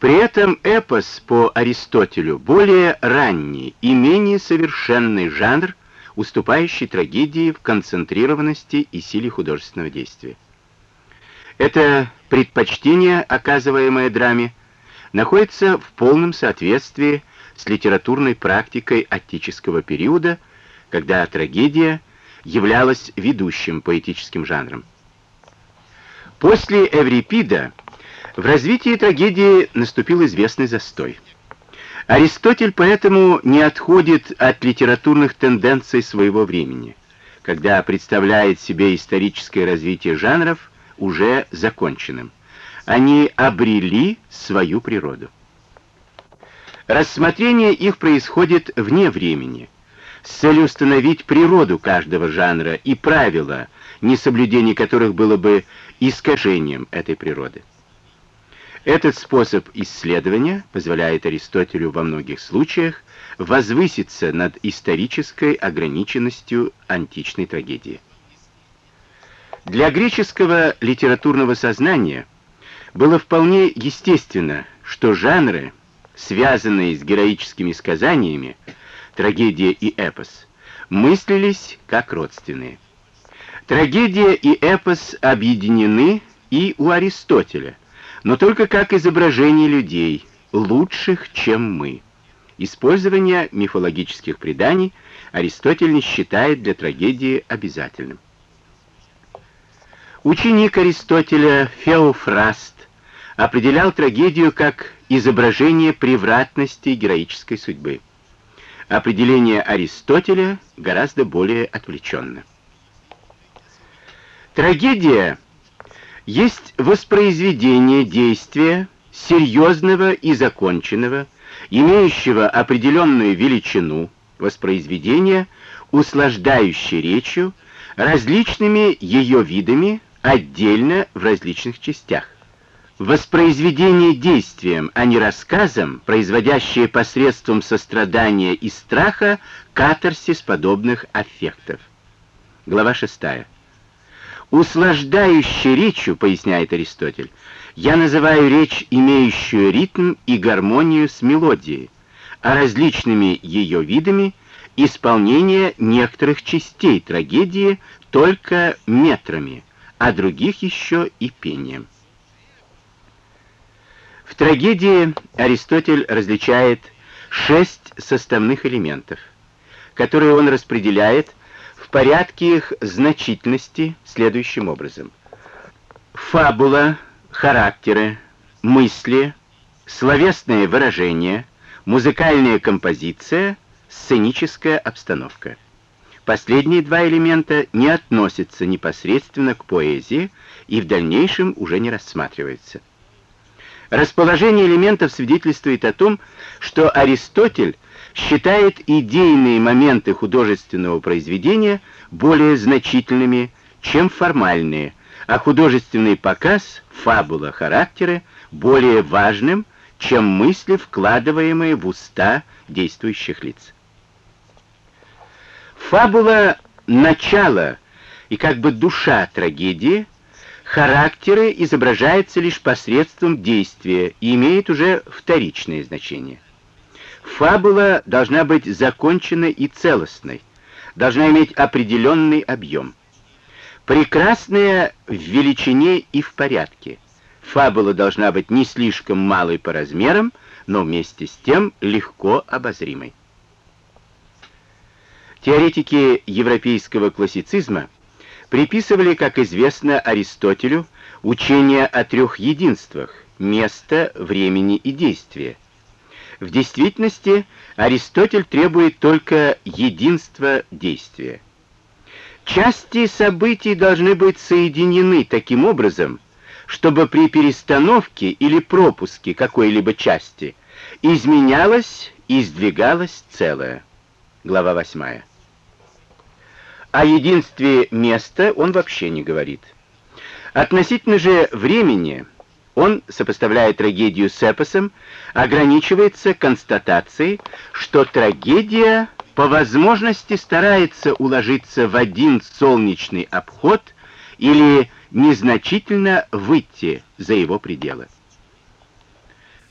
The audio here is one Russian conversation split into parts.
При этом эпос по Аристотелю более ранний и менее совершенный жанр, уступающий трагедии в концентрированности и силе художественного действия. Это предпочтение, оказываемое драме, находится в полном соответствии с литературной практикой аттического периода, когда трагедия являлась ведущим поэтическим жанром. После Эврипида в развитии трагедии наступил известный застой. Аристотель поэтому не отходит от литературных тенденций своего времени, когда представляет себе историческое развитие жанров уже законченным. Они обрели свою природу. Рассмотрение их происходит вне времени, с целью установить природу каждого жанра и правила, несоблюдение которых было бы искажением этой природы. Этот способ исследования позволяет Аристотелю во многих случаях возвыситься над исторической ограниченностью античной трагедии. Для греческого литературного сознания было вполне естественно, что жанры, связанные с героическими сказаниями, трагедия и эпос, мыслились как родственные. Трагедия и эпос объединены и у Аристотеля, но только как изображение людей, лучших, чем мы. Использование мифологических преданий Аристотель не считает для трагедии обязательным. Ученик Аристотеля Феофраст определял трагедию как изображение превратности героической судьбы. Определение Аристотеля гораздо более отвлеченно. Трагедия — есть воспроизведение действия, серьезного и законченного, имеющего определенную величину, воспроизведение, услаждающее речью, различными ее видами, отдельно в различных частях. Воспроизведение действием, а не рассказом, производящее посредством сострадания и страха катарсис подобных аффектов. Глава 6. Услаждающей речью, поясняет Аристотель, я называю речь, имеющую ритм и гармонию с мелодией, а различными ее видами исполнение некоторых частей трагедии только метрами, а других еще и пением. В трагедии Аристотель различает шесть составных элементов, которые он распределяет порядке их значительности следующим образом. Фабула, характеры, мысли, словесное выражение, музыкальная композиция, сценическая обстановка. Последние два элемента не относятся непосредственно к поэзии и в дальнейшем уже не рассматриваются. Расположение элементов свидетельствует о том, что Аристотель считает идейные моменты художественного произведения более значительными, чем формальные, а художественный показ, фабула, характеры более важным, чем мысли, вкладываемые в уста действующих лиц. Фабула — начало и как бы душа трагедии, характеры изображаются лишь посредством действия и имеют уже вторичное значение. Фабула должна быть законченной и целостной, должна иметь определенный объем. Прекрасная в величине и в порядке. Фабула должна быть не слишком малой по размерам, но вместе с тем легко обозримой. Теоретики европейского классицизма приписывали, как известно Аристотелю, учение о трех единствах – места, времени и действия – в действительности Аристотель требует только единства действия. Части событий должны быть соединены таким образом, чтобы при перестановке или пропуске какой-либо части изменялось и сдвигалось целое. Глава 8. О единстве места он вообще не говорит. Относительно же времени – он, сопоставляя трагедию с эпосом, ограничивается констатацией, что трагедия по возможности старается уложиться в один солнечный обход или незначительно выйти за его пределы.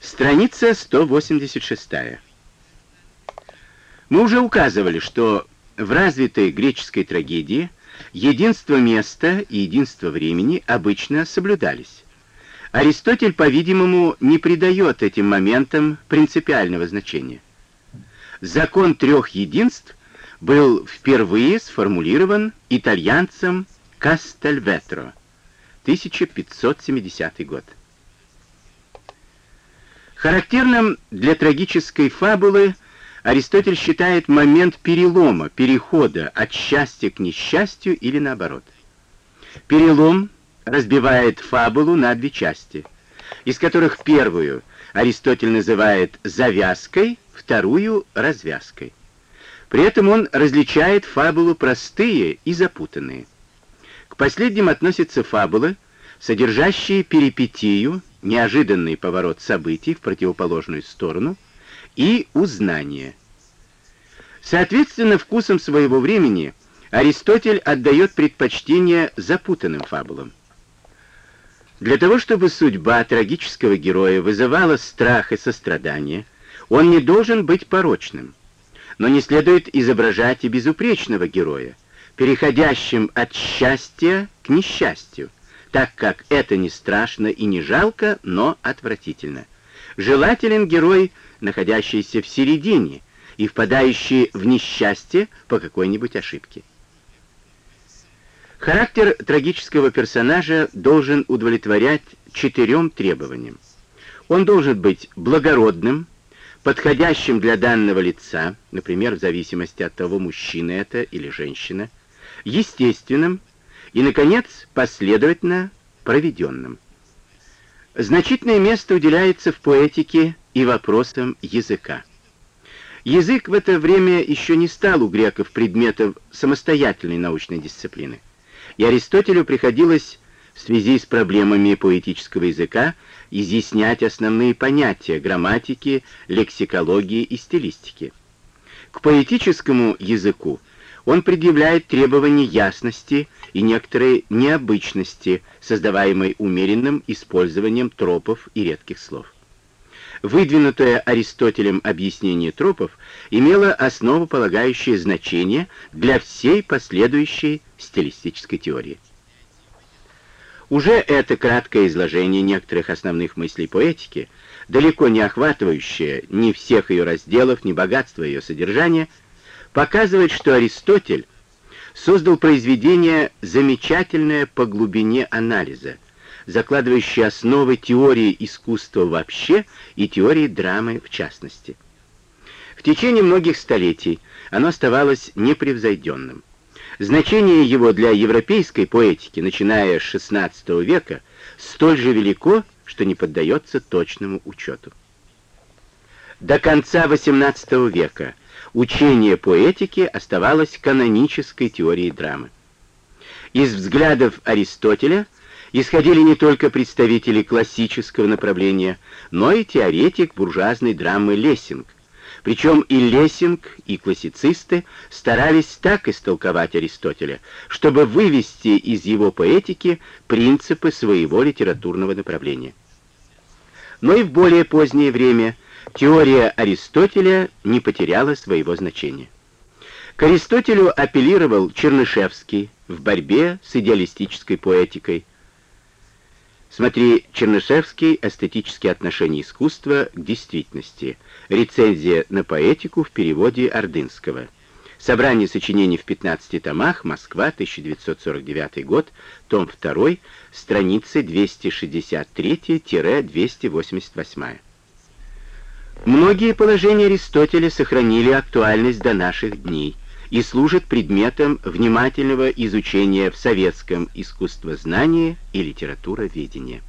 Страница 186. Мы уже указывали, что в развитой греческой трагедии единство места и единство времени обычно соблюдались. Аристотель, по-видимому, не придает этим моментам принципиального значения. Закон трех единств был впервые сформулирован итальянцем Кастельветро, 1570 год. Характерным для трагической фабулы Аристотель считает момент перелома, перехода от счастья к несчастью или наоборот. Перелом разбивает фабулу на две части, из которых первую Аристотель называет завязкой, вторую — развязкой. При этом он различает фабулу простые и запутанные. К последним относятся фабулы, содержащие перипетию, неожиданный поворот событий в противоположную сторону и узнание. Соответственно, вкусом своего времени Аристотель отдает предпочтение запутанным фабулам. Для того, чтобы судьба трагического героя вызывала страх и сострадание, он не должен быть порочным. Но не следует изображать и безупречного героя, переходящим от счастья к несчастью, так как это не страшно и не жалко, но отвратительно. Желателен герой, находящийся в середине и впадающий в несчастье по какой-нибудь ошибке. Характер трагического персонажа должен удовлетворять четырем требованиям. Он должен быть благородным, подходящим для данного лица, например, в зависимости от того, мужчина это или женщина, естественным и, наконец, последовательно проведенным. Значительное место уделяется в поэтике и вопросам языка. Язык в это время еще не стал у греков предметом самостоятельной научной дисциплины и Аристотелю приходилось в связи с проблемами поэтического языка изъяснять основные понятия грамматики, лексикологии и стилистики. К поэтическому языку он предъявляет требования ясности и некоторой необычности, создаваемой умеренным использованием тропов и редких слов. Выдвинутое Аристотелем объяснение тропов имело основополагающее значение для всей последующей стилистической теории. Уже это краткое изложение некоторых основных мыслей поэтики, далеко не охватывающее ни всех ее разделов, ни богатства ее содержания, показывает, что Аристотель создал произведение замечательное по глубине анализа, закладывающее основы теории искусства вообще и теории драмы в частности. В течение многих столетий оно оставалось непревзойденным. Значение его для европейской поэтики, начиная с XVI века, столь же велико, что не поддается точному учету. До конца XVIII века учение поэтики оставалось канонической теорией драмы. Из взглядов Аристотеля исходили не только представители классического направления, но и теоретик буржуазной драмы Лессинг, причем и Лессинг, и классицисты старались так истолковать Аристотеля, чтобы вывести из его поэтики принципы своего литературного направления. Но и в более позднее время теория Аристотеля не потеряла своего значения. К Аристотелю апеллировал Чернышевский в борьбе с идеалистической поэтикой, Смотри Чернышевский «Эстетические отношения искусства к действительности». Рецензия на поэтику в переводе Ордынского. Собрание сочинений в 15 томах. Москва, 1949 год. Том 2. Страницы 263-288. Многие положения Аристотеля сохранили актуальность до наших дней и служат предметом внимательного изучения в советском искусствознании и литературоведении.